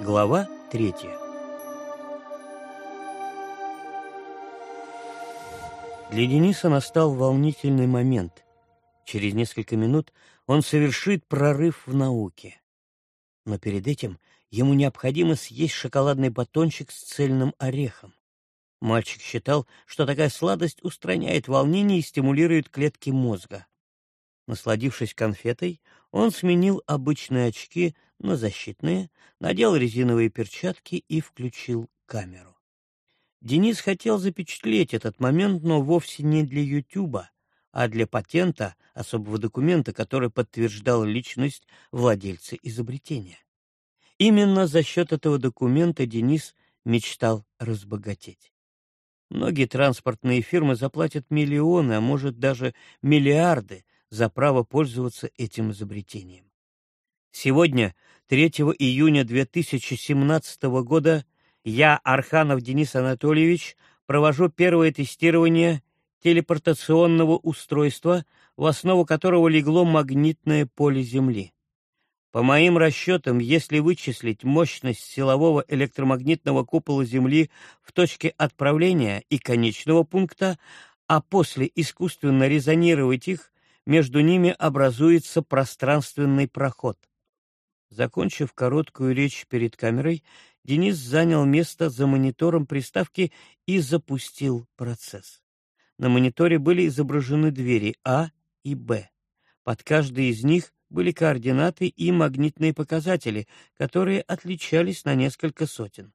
Глава третья. Для Дениса настал волнительный момент. Через несколько минут он совершит прорыв в науке. Но перед этим ему необходимо съесть шоколадный батончик с цельным орехом. Мальчик считал, что такая сладость устраняет волнение и стимулирует клетки мозга. Насладившись конфетой, он сменил обычные очки на защитные, надел резиновые перчатки и включил камеру. Денис хотел запечатлеть этот момент, но вовсе не для Ютуба, а для патента, особого документа, который подтверждал личность владельца изобретения. Именно за счет этого документа Денис мечтал разбогатеть. Многие транспортные фирмы заплатят миллионы, а может даже миллиарды за право пользоваться этим изобретением. Сегодня, 3 июня 2017 года, я, Арханов Денис Анатольевич, провожу первое тестирование телепортационного устройства, в основу которого легло магнитное поле Земли. По моим расчетам, если вычислить мощность силового электромагнитного купола Земли в точке отправления и конечного пункта, а после искусственно резонировать их, между ними образуется пространственный проход. Закончив короткую речь перед камерой, Денис занял место за монитором приставки и запустил процесс. На мониторе были изображены двери А и Б. Под каждой из них были координаты и магнитные показатели, которые отличались на несколько сотен.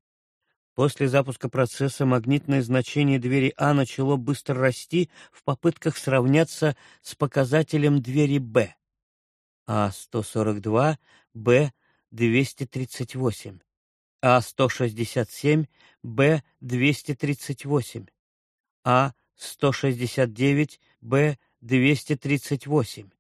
После запуска процесса магнитное значение двери А начало быстро расти в попытках сравняться с показателем двери Б. А-142, Б-238, А-167, Б-238, А-169, Б-238.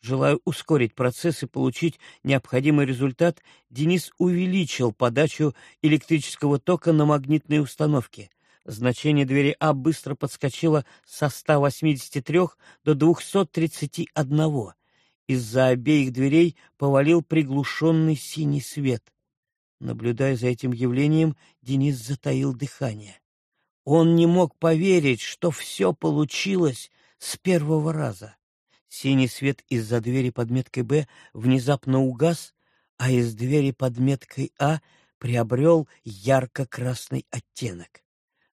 Желая ускорить процесс и получить необходимый результат, Денис увеличил подачу электрического тока на магнитной установке. Значение двери А быстро подскочило со 183 до 231. Из-за обеих дверей повалил приглушенный синий свет. Наблюдая за этим явлением, Денис затаил дыхание. Он не мог поверить, что все получилось с первого раза. Синий свет из-за двери под меткой «Б» внезапно угас, а из двери под меткой «А» приобрел ярко-красный оттенок.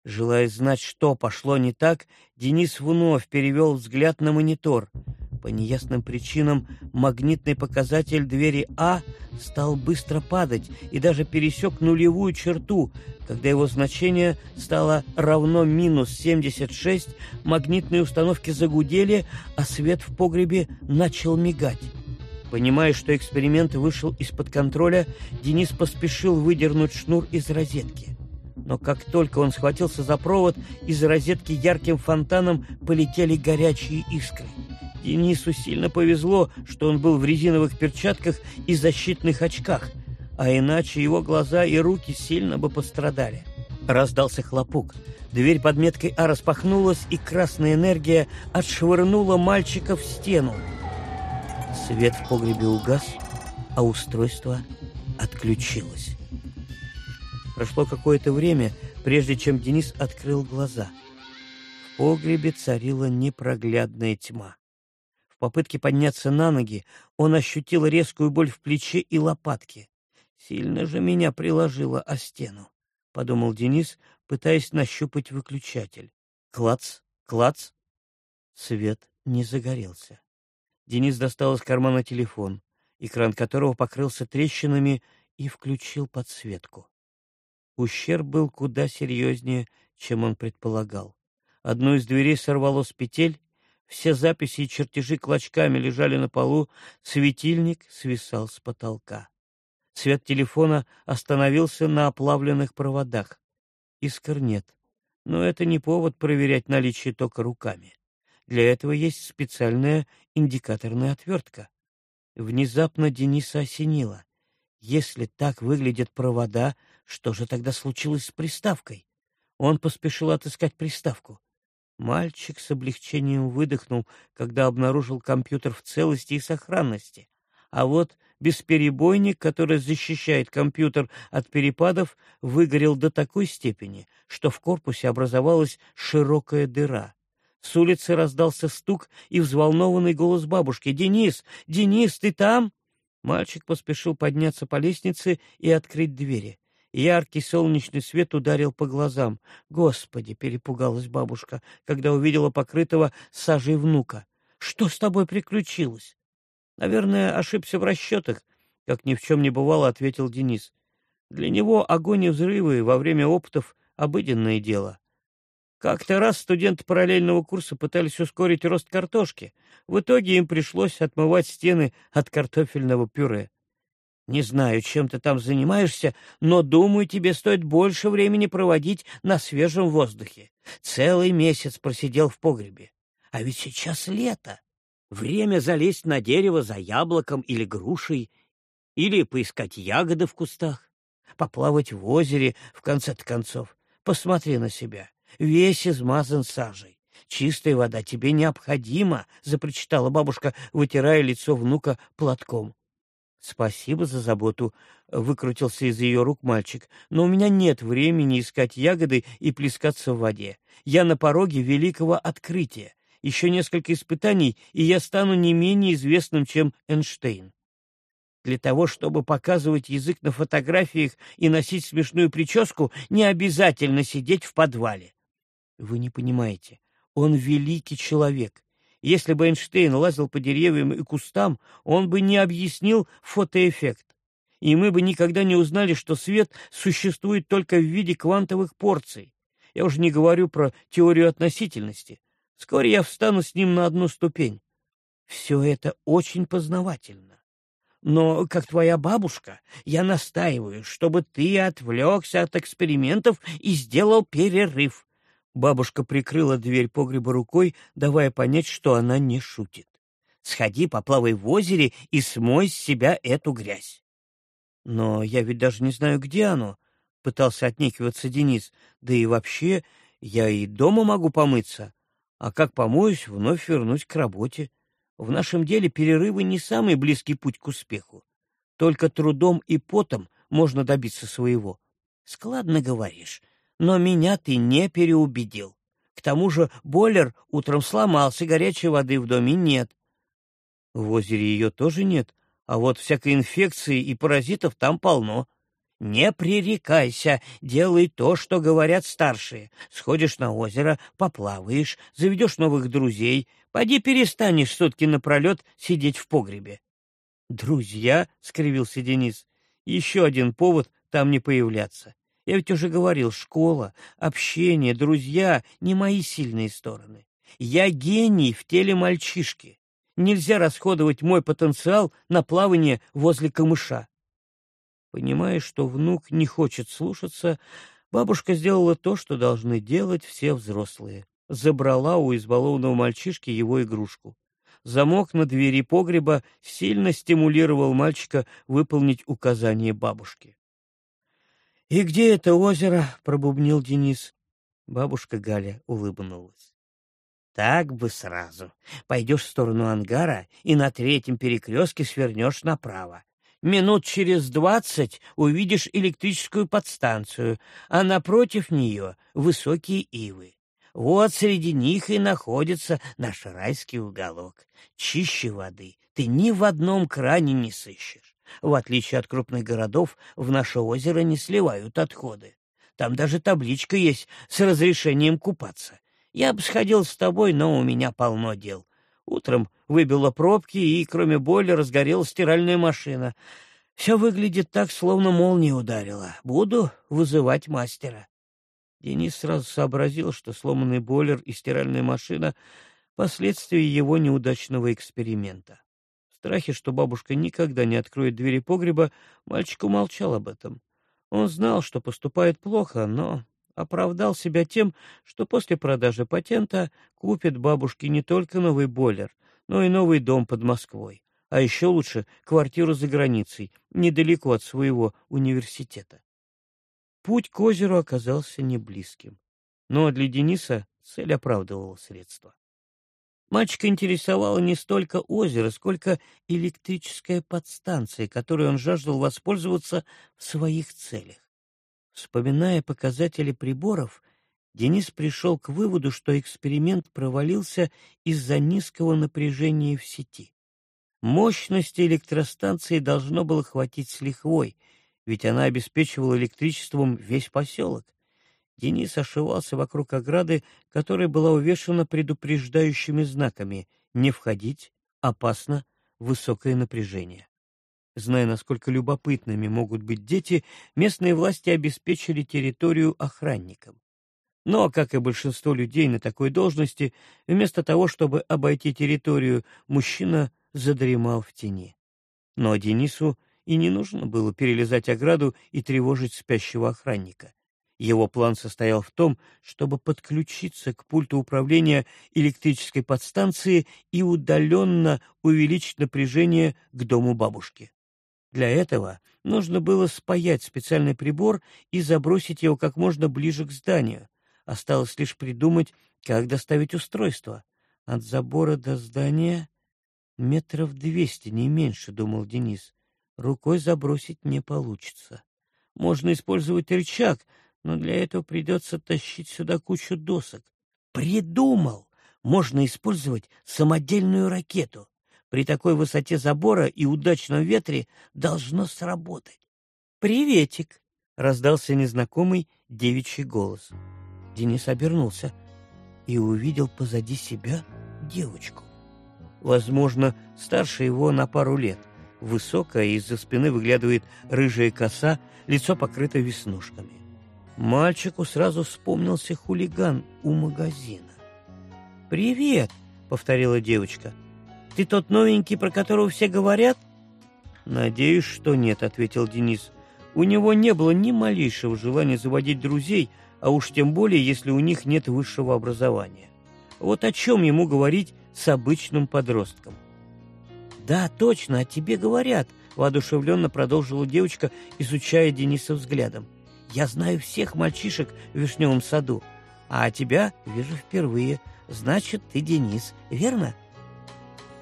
Желая знать, что пошло не так, Денис вновь перевел взгляд на монитор — по неясным причинам магнитный показатель двери А стал быстро падать и даже пересек нулевую черту. Когда его значение стало равно минус 76, магнитные установки загудели, а свет в погребе начал мигать. Понимая, что эксперимент вышел из-под контроля, Денис поспешил выдернуть шнур из розетки. Но как только он схватился за провод, из розетки ярким фонтаном полетели горячие искры. Денису сильно повезло, что он был в резиновых перчатках и защитных очках, а иначе его глаза и руки сильно бы пострадали. Раздался хлопок. Дверь под меткой А распахнулась, и красная энергия отшвырнула мальчика в стену. Свет в погребе угас, а устройство отключилось. Прошло какое-то время, прежде чем Денис открыл глаза. В погребе царила непроглядная тьма. В попытке подняться на ноги он ощутил резкую боль в плече и лопатке. «Сильно же меня приложило о стену», — подумал Денис, пытаясь нащупать выключатель. Клац, клац. Свет не загорелся. Денис достал из кармана телефон, экран которого покрылся трещинами, и включил подсветку. Ущерб был куда серьезнее, чем он предполагал. Одну из дверей сорвало с петель, все записи и чертежи клочками лежали на полу, светильник свисал с потолка. Свет телефона остановился на оплавленных проводах. Искр нет, но это не повод проверять наличие тока руками. Для этого есть специальная индикаторная отвертка. Внезапно Дениса осенило. Если так выглядят провода, что же тогда случилось с приставкой? Он поспешил отыскать приставку. Мальчик с облегчением выдохнул, когда обнаружил компьютер в целости и сохранности. А вот бесперебойник, который защищает компьютер от перепадов, выгорел до такой степени, что в корпусе образовалась широкая дыра. С улицы раздался стук и взволнованный голос бабушки. «Денис! Денис, ты там?» Мальчик поспешил подняться по лестнице и открыть двери. Яркий солнечный свет ударил по глазам. «Господи!» — перепугалась бабушка, когда увидела покрытого сажей внука. «Что с тобой приключилось?» «Наверное, ошибся в расчетах», — как ни в чем не бывало, — ответил Денис. «Для него огонь и взрывы во время опытов — обыденное дело. Как-то раз студенты параллельного курса пытались ускорить рост картошки. В итоге им пришлось отмывать стены от картофельного пюре. Не знаю, чем ты там занимаешься, но, думаю, тебе стоит больше времени проводить на свежем воздухе. Целый месяц просидел в погребе. А ведь сейчас лето. Время залезть на дерево за яблоком или грушей, или поискать ягоды в кустах, поплавать в озере, в конце-то концов. Посмотри на себя весь измазан сажей. Чистая вода тебе необходима, — запричитала бабушка, вытирая лицо внука платком. — Спасибо за заботу, — выкрутился из ее рук мальчик, — но у меня нет времени искать ягоды и плескаться в воде. Я на пороге великого открытия. Еще несколько испытаний, и я стану не менее известным, чем Эйнштейн. Для того, чтобы показывать язык на фотографиях и носить смешную прическу, не обязательно сидеть в подвале. Вы не понимаете. Он великий человек. Если бы Эйнштейн лазил по деревьям и кустам, он бы не объяснил фотоэффект. И мы бы никогда не узнали, что свет существует только в виде квантовых порций. Я уже не говорю про теорию относительности. Вскоре я встану с ним на одну ступень. Все это очень познавательно. Но, как твоя бабушка, я настаиваю, чтобы ты отвлекся от экспериментов и сделал перерыв. Бабушка прикрыла дверь погреба рукой, давая понять, что она не шутит. «Сходи, поплавай в озере и смой с себя эту грязь». «Но я ведь даже не знаю, где оно», — пытался отнекиваться Денис. «Да и вообще, я и дома могу помыться. А как помоюсь, вновь вернусь к работе. В нашем деле перерывы не самый близкий путь к успеху. Только трудом и потом можно добиться своего». «Складно говоришь», но меня ты не переубедил. К тому же бойлер утром сломался, горячей воды в доме нет. В озере ее тоже нет, а вот всякой инфекции и паразитов там полно. Не пререкайся, делай то, что говорят старшие. Сходишь на озеро, поплаваешь, заведешь новых друзей, поди перестанешь сутки напролет сидеть в погребе. «Друзья?» — скривился Денис. «Еще один повод там не появляться. Я ведь уже говорил, школа, общение, друзья — не мои сильные стороны. Я гений в теле мальчишки. Нельзя расходовать мой потенциал на плавание возле камыша. Понимая, что внук не хочет слушаться, бабушка сделала то, что должны делать все взрослые. Забрала у избалованного мальчишки его игрушку. Замок на двери погреба сильно стимулировал мальчика выполнить указание бабушки. «И где это озеро?» — пробубнил Денис. Бабушка Галя улыбнулась. «Так бы сразу. Пойдешь в сторону ангара и на третьем перекрестке свернешь направо. Минут через двадцать увидишь электрическую подстанцию, а напротив нее высокие ивы. Вот среди них и находится наш райский уголок. Чище воды ты ни в одном кране не сыщешь. В отличие от крупных городов, в наше озеро не сливают отходы. Там даже табличка есть с разрешением купаться. Я бы сходил с тобой, но у меня полно дел. Утром выбило пробки, и, кроме боли, разгорелась стиральная машина. Все выглядит так, словно молния ударила. Буду вызывать мастера. Денис сразу сообразил, что сломанный бойлер и стиральная машина — последствия его неудачного эксперимента страхе, что бабушка никогда не откроет двери погреба, мальчик умолчал об этом. Он знал, что поступает плохо, но оправдал себя тем, что после продажи патента купит бабушке не только новый бойлер, но и новый дом под Москвой, а еще лучше квартиру за границей, недалеко от своего университета. Путь к озеру оказался не близким, но для Дениса цель оправдывала средства. Мальчика интересовало не столько озеро, сколько электрическая подстанция, которой он жаждал воспользоваться в своих целях. Вспоминая показатели приборов, Денис пришел к выводу, что эксперимент провалился из-за низкого напряжения в сети. Мощности электростанции должно было хватить с лихвой, ведь она обеспечивала электричеством весь поселок. Денис ошивался вокруг ограды, которая была увешана предупреждающими знаками «Не входить», «Опасно», «Высокое напряжение». Зная, насколько любопытными могут быть дети, местные власти обеспечили территорию охранникам. Но, как и большинство людей на такой должности, вместо того, чтобы обойти территорию, мужчина задремал в тени. Но Денису и не нужно было перелезать ограду и тревожить спящего охранника. Его план состоял в том, чтобы подключиться к пульту управления электрической подстанции и удаленно увеличить напряжение к дому бабушки. Для этого нужно было спаять специальный прибор и забросить его как можно ближе к зданию. Осталось лишь придумать, как доставить устройство. От забора до здания метров двести, не меньше, — думал Денис. Рукой забросить не получится. Можно использовать рычаг, но для этого придется тащить сюда кучу досок. Придумал! Можно использовать самодельную ракету. При такой высоте забора и удачном ветре должно сработать. «Приветик!» — раздался незнакомый девичий голос. Денис обернулся и увидел позади себя девочку. Возможно, старше его на пару лет. Высокая, из-за спины выглядывает рыжая коса, лицо покрыто веснушками. Мальчику сразу вспомнился хулиган у магазина. «Привет!» — повторила девочка. «Ты тот новенький, про которого все говорят?» «Надеюсь, что нет», — ответил Денис. У него не было ни малейшего желания заводить друзей, а уж тем более, если у них нет высшего образования. Вот о чем ему говорить с обычным подростком? «Да, точно, о тебе говорят», — воодушевленно продолжила девочка, изучая Дениса взглядом. Я знаю всех мальчишек в Вишневом саду, а тебя вижу впервые. Значит, ты Денис, верно?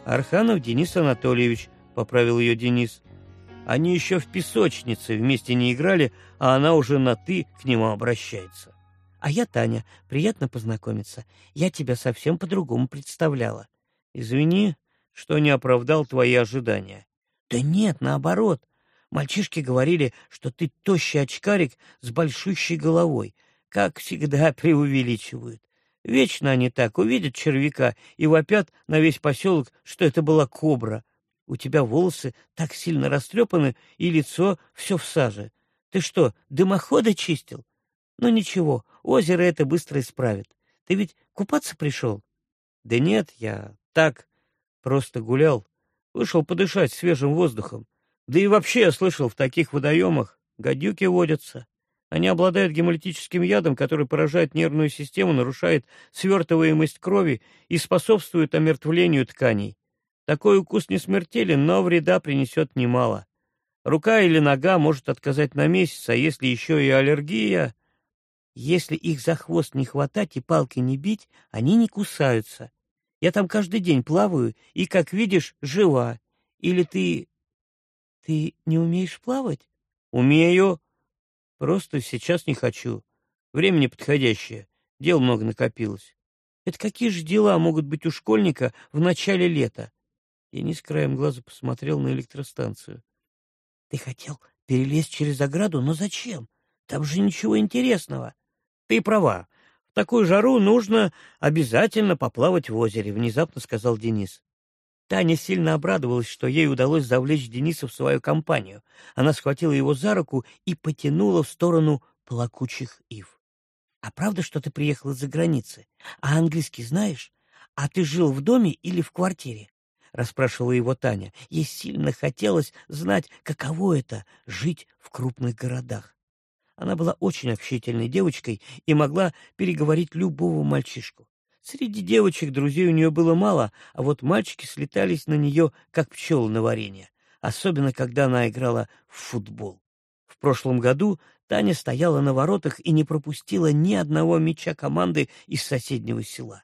Арханов Денис Анатольевич, — поправил ее Денис. Они еще в песочнице вместе не играли, а она уже на «ты» к нему обращается. А я Таня, приятно познакомиться. Я тебя совсем по-другому представляла. Извини, что не оправдал твои ожидания. Да нет, наоборот. Мальчишки говорили, что ты тощий очкарик с большущей головой. Как всегда преувеличивают. Вечно они так увидят червяка и вопят на весь поселок, что это была кобра. У тебя волосы так сильно растрепаны, и лицо все в саже. Ты что, дымоходы чистил? Ну ничего, озеро это быстро исправит. Ты ведь купаться пришел? Да нет, я так, просто гулял. Вышел подышать свежим воздухом. Да и вообще, я слышал, в таких водоемах гадюки водятся. Они обладают гемолитическим ядом, который поражает нервную систему, нарушает свертываемость крови и способствует омертвлению тканей. Такой укус не смертелен, но вреда принесет немало. Рука или нога может отказать на месяц, а если еще и аллергия... Если их за хвост не хватать и палкой не бить, они не кусаются. Я там каждый день плаваю и, как видишь, жива. Или ты ты не умеешь плавать? Умею. Просто сейчас не хочу. Время неподходящее. Дел много накопилось. Это какие же дела могут быть у школьника в начале лета? Денис краем глаза посмотрел на электростанцию. Ты хотел перелезть через ограду, но зачем? Там же ничего интересного. Ты права. В такую жару нужно обязательно поплавать в озере, внезапно сказал Денис. Таня сильно обрадовалась, что ей удалось завлечь Дениса в свою компанию. Она схватила его за руку и потянула в сторону плакучих ив. — А правда, что ты приехал из-за границы? А английский знаешь? А ты жил в доме или в квартире? — расспрашивала его Таня. Ей сильно хотелось знать, каково это — жить в крупных городах. Она была очень общительной девочкой и могла переговорить любого мальчишку. Среди девочек друзей у нее было мало, а вот мальчики слетались на нее, как пчелы на варенье, особенно когда она играла в футбол. В прошлом году Таня стояла на воротах и не пропустила ни одного мяча команды из соседнего села.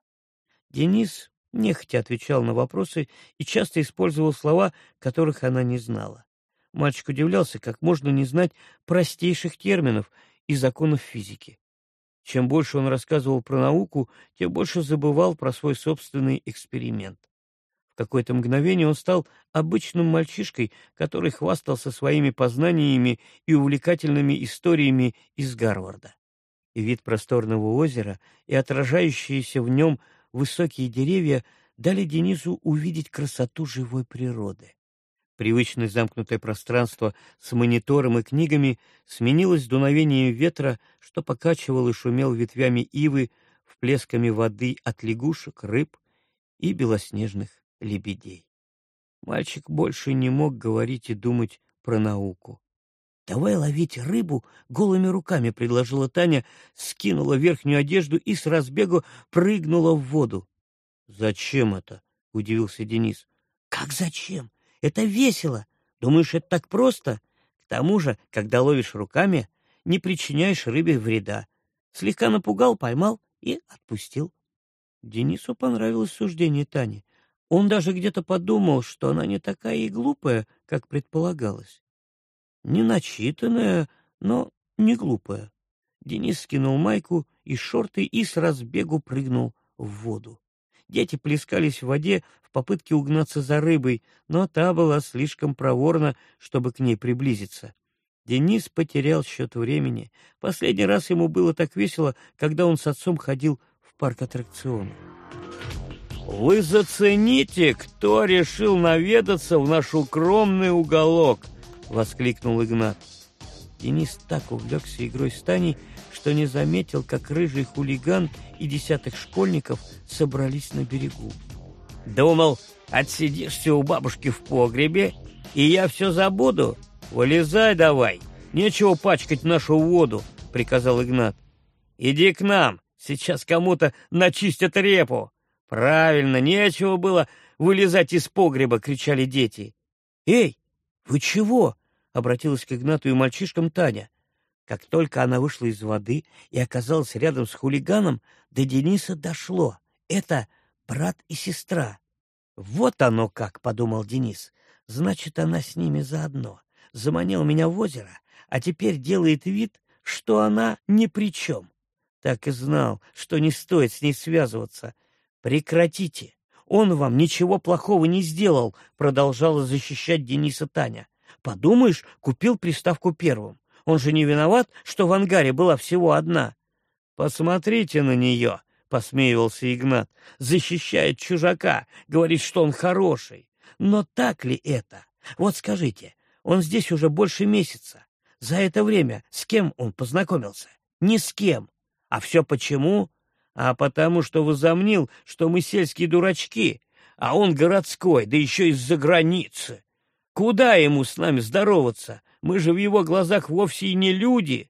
Денис нехотя отвечал на вопросы и часто использовал слова, которых она не знала. Мальчик удивлялся, как можно не знать простейших терминов и законов физики. Чем больше он рассказывал про науку, тем больше забывал про свой собственный эксперимент. В какое-то мгновение он стал обычным мальчишкой, который хвастался своими познаниями и увлекательными историями из Гарварда. И вид просторного озера и отражающиеся в нем высокие деревья дали Денису увидеть красоту живой природы. Привычное замкнутое пространство с монитором и книгами сменилось дуновением ветра, что покачивал и шумел ветвями ивы, вплесками воды от лягушек, рыб и белоснежных лебедей. Мальчик больше не мог говорить и думать про науку. «Давай ловить рыбу голыми руками», — предложила Таня, скинула верхнюю одежду и с разбегу прыгнула в воду. «Зачем это?» — удивился Денис. «Как зачем? Это весело. Думаешь, это так просто? К тому же, когда ловишь руками, не причиняешь рыбе вреда. Слегка напугал, поймал и отпустил. Денису понравилось суждение Тани. Он даже где-то подумал, что она не такая и глупая, как предполагалось. Не начитанная, но не глупая. Денис скинул майку и шорты и с разбегу прыгнул в воду. Дети плескались в воде в попытке угнаться за рыбой, но та была слишком проворна, чтобы к ней приблизиться. Денис потерял счет времени. Последний раз ему было так весело, когда он с отцом ходил в парк аттракционов. «Вы зацените, кто решил наведаться в наш укромный уголок!» — воскликнул Игнат. Денис так увлекся игрой с Таней, что не заметил, как рыжий хулиган и десяток школьников собрались на берегу. «Думал, отсидишься у бабушки в погребе, и я все забуду? Вылезай давай, нечего пачкать нашу воду», — приказал Игнат. «Иди к нам, сейчас кому-то начистят репу». «Правильно, нечего было вылезать из погреба!» — кричали дети. «Эй, вы чего?» — обратилась к Игнату и мальчишкам Таня. Как только она вышла из воды и оказалась рядом с хулиганом, до Дениса дошло. Это брат и сестра. «Вот оно как!» — подумал Денис. «Значит, она с ними заодно. Заманил меня в озеро, а теперь делает вид, что она ни при чем. Так и знал, что не стоит с ней связываться. Прекратите! Он вам ничего плохого не сделал!» — продолжала защищать Дениса Таня. «Подумаешь, купил приставку первым. Он же не виноват, что в ангаре была всего одна. Посмотрите на нее, — посмеивался Игнат. Защищает чужака, говорит, что он хороший. Но так ли это? Вот скажите, он здесь уже больше месяца. За это время с кем он познакомился? Ни с кем. А все почему? А потому что возомнил, что мы сельские дурачки, а он городской, да еще из-за границы. Куда ему с нами здороваться? Мы же в его глазах вовсе и не люди.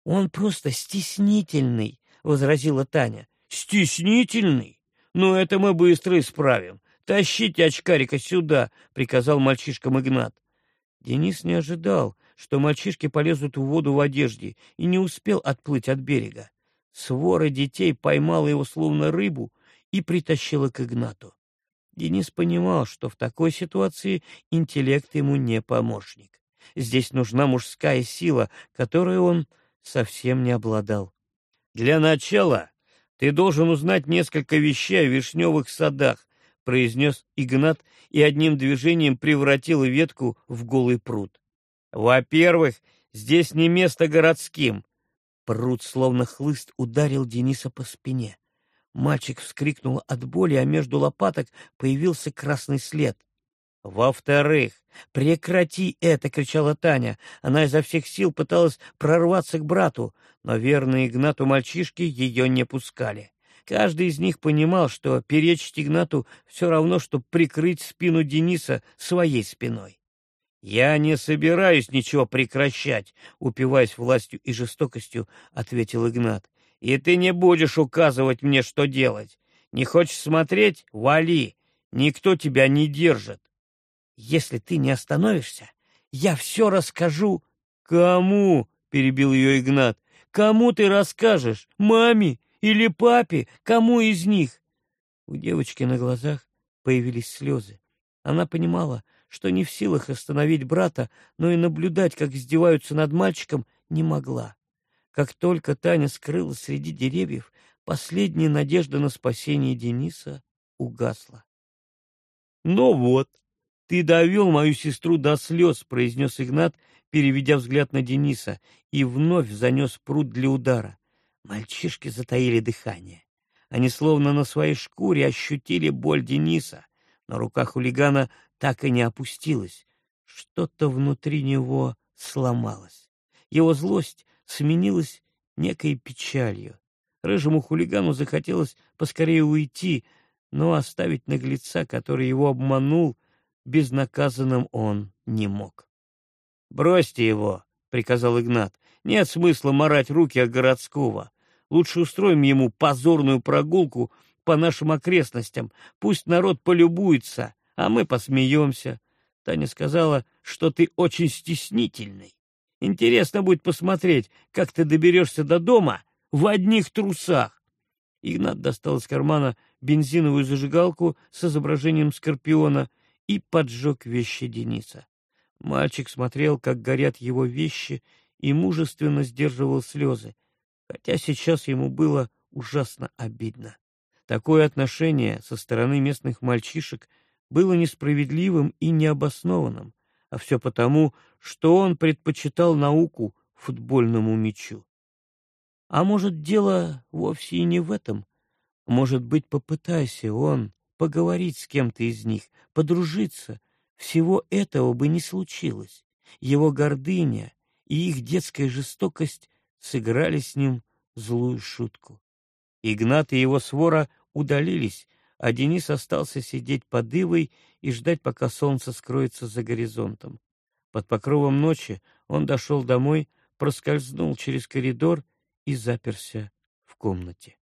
— Он просто стеснительный, — возразила Таня. — Стеснительный? Ну, это мы быстро исправим. Тащите очкарика сюда, — приказал мальчишкам Игнат. Денис не ожидал, что мальчишки полезут в воду в одежде, и не успел отплыть от берега. Свора детей поймала его словно рыбу и притащила к Игнату. Денис понимал, что в такой ситуации интеллект ему не помощник. Здесь нужна мужская сила, которой он совсем не обладал. «Для начала ты должен узнать несколько вещей о вишневых садах», — произнес Игнат и одним движением превратил ветку в голый пруд. «Во-первых, здесь не место городским». Пруд, словно хлыст, ударил Дениса по спине. Мальчик вскрикнул от боли, а между лопаток появился красный след. «Во-вторых, прекрати это!» — кричала Таня. Она изо всех сил пыталась прорваться к брату, но верные Игнату мальчишки ее не пускали. Каждый из них понимал, что перечить Игнату все равно, что прикрыть спину Дениса своей спиной. «Я не собираюсь ничего прекращать», — упиваясь властью и жестокостью, ответил Игнат. «И ты не будешь указывать мне, что делать. Не хочешь смотреть — вали, никто тебя не держит». Если ты не остановишься, я все расскажу. Кому? перебил ее Игнат. Кому ты расскажешь? Маме или папе? Кому из них? У девочки на глазах появились слезы. Она понимала, что не в силах остановить брата, но и наблюдать, как издеваются над мальчиком, не могла. Как только Таня скрылась среди деревьев, последняя надежда на спасение Дениса угасла. — Ну вот, ты довел мою сестру до слез, — произнес Игнат, переведя взгляд на Дениса, и вновь занес пруд для удара. Мальчишки затаили дыхание. Они словно на своей шкуре ощутили боль Дениса, но рука хулигана так и не опустилась. Что-то внутри него сломалось. Его злость сменилась некой печалью. Рыжему хулигану захотелось поскорее уйти, но оставить наглеца, который его обманул, безнаказанным он не мог. — Бросьте его, — приказал Игнат. — Нет смысла морать руки о городского. Лучше устроим ему позорную прогулку по нашим окрестностям. Пусть народ полюбуется, а мы посмеемся. Таня сказала, что ты очень стеснительный. Интересно будет посмотреть, как ты доберешься до дома в одних трусах. Игнат достал из кармана бензиновую зажигалку с изображением скорпиона и поджег вещи Дениса. Мальчик смотрел, как горят его вещи, и мужественно сдерживал слезы, хотя сейчас ему было ужасно обидно. Такое отношение со стороны местных мальчишек было несправедливым и необоснованным, а все потому, что он предпочитал науку футбольному мячу. А может, дело вовсе и не в этом? Может быть, попытайся он поговорить с кем-то из них, подружиться, всего этого бы не случилось. Его гордыня и их детская жестокость сыграли с ним злую шутку. Игнат и его свора удалились, а Денис остался сидеть под ивой и ждать, пока солнце скроется за горизонтом. Под покровом ночи он дошел домой, проскользнул через коридор и заперся в комнате.